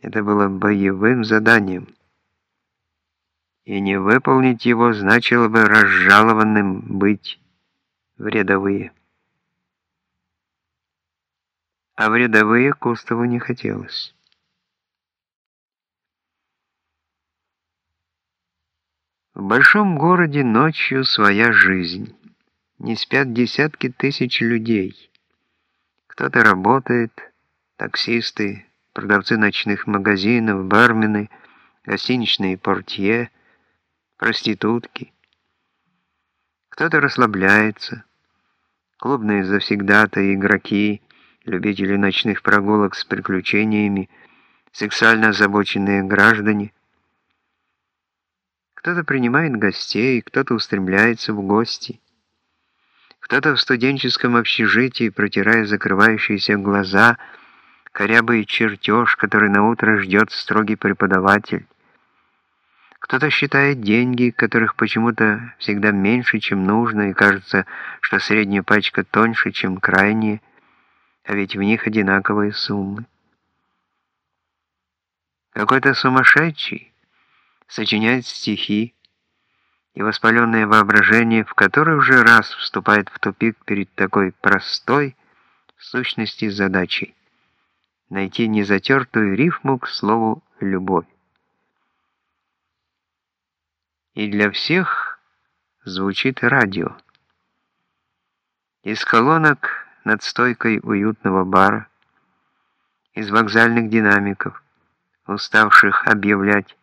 Это было боевым заданием. И не выполнить его значило бы разжалованным быть в рядовые. А в рядовые Кустову не хотелось. В большом городе ночью своя жизнь. Не спят десятки тысяч людей. Кто-то работает, таксисты, продавцы ночных магазинов, бармены, гостиничные портье, проститутки. Кто-то расслабляется, клубные завсегдаты, игроки, любители ночных прогулок с приключениями, сексуально озабоченные граждане. Кто-то принимает гостей, кто-то устремляется в гости. Кто-то в студенческом общежитии, протирая закрывающиеся глаза, корябый чертеж, который на утро ждет строгий преподаватель. Кто-то считает деньги, которых почему-то всегда меньше, чем нужно, и кажется, что средняя пачка тоньше, чем крайняя, а ведь в них одинаковые суммы. Какой-то сумасшедший сочиняет стихи, и воспаленное воображение в который уже раз вступает в тупик перед такой простой, в сущности, задачей — найти незатертую рифму к слову «любовь». И для всех звучит радио. Из колонок над стойкой уютного бара, из вокзальных динамиков, уставших объявлять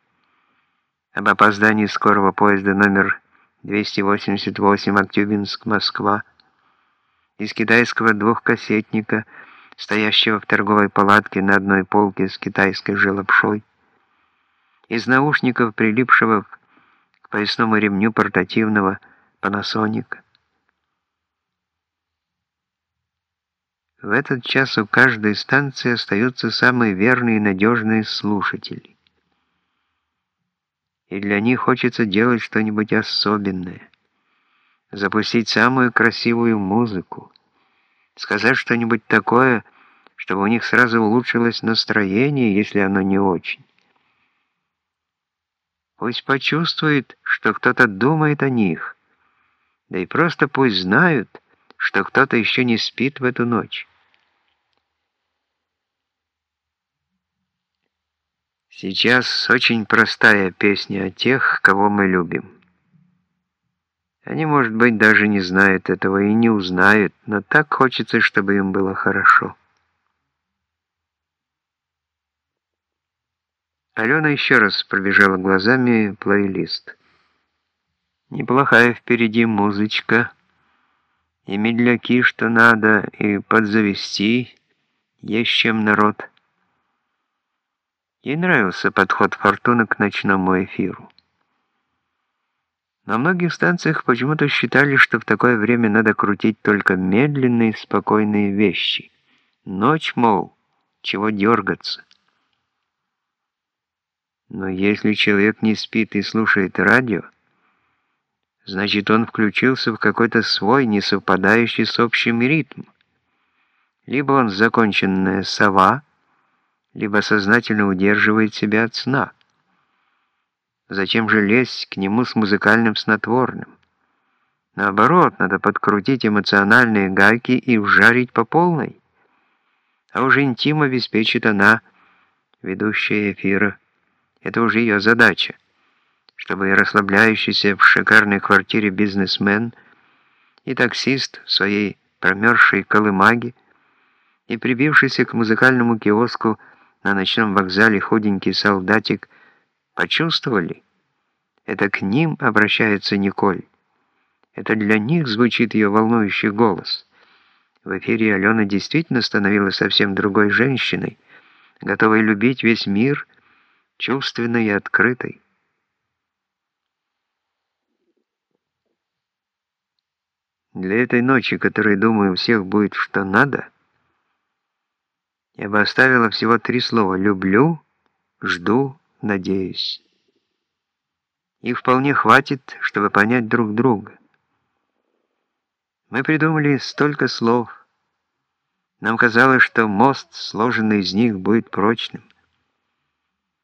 об опоздании скорого поезда номер 288 Актюбинск-Москва, из китайского двухкассетника, стоящего в торговой палатке на одной полке с китайской же из наушников, прилипшего к поясному ремню портативного Panasonic. В этот час у каждой станции остаются самые верные и надежные слушатели. И для них хочется делать что-нибудь особенное, запустить самую красивую музыку, сказать что-нибудь такое, чтобы у них сразу улучшилось настроение, если оно не очень. Пусть почувствует, что кто-то думает о них, да и просто пусть знают, что кто-то еще не спит в эту ночь. Сейчас очень простая песня о тех, кого мы любим. Они, может быть, даже не знают этого и не узнают, но так хочется, чтобы им было хорошо. Алена еще раз пробежала глазами плейлист. Неплохая впереди музычка, и медляки, что надо, и подзавести, есть чем народ. Ей нравился подход Фортуны к ночному эфиру. На многих станциях почему-то считали, что в такое время надо крутить только медленные, спокойные вещи. Ночь, мол, чего дергаться. Но если человек не спит и слушает радио, значит он включился в какой-то свой, не совпадающий с общим ритм. Либо он законченная сова, либо сознательно удерживает себя от сна. Зачем же лезть к нему с музыкальным снотворным? Наоборот, надо подкрутить эмоциональные гайки и вжарить по полной. А уже интим обеспечит она, ведущая эфира. Это уже ее задача, чтобы и расслабляющийся в шикарной квартире бизнесмен, и таксист в своей промерзшей колымаге, и прибившийся к музыкальному киоску на ночном вокзале худенький солдатик почувствовали, это к ним обращается Николь. Это для них звучит ее волнующий голос. В эфире Алена действительно становилась совсем другой женщиной, готовой любить весь мир чувственной и открытой. Для этой ночи, которой, думаю, у всех будет что надо, я бы оставила всего три слова «люблю», «жду», «надеюсь». Их вполне хватит, чтобы понять друг друга. Мы придумали столько слов. Нам казалось, что мост, сложенный из них, будет прочным.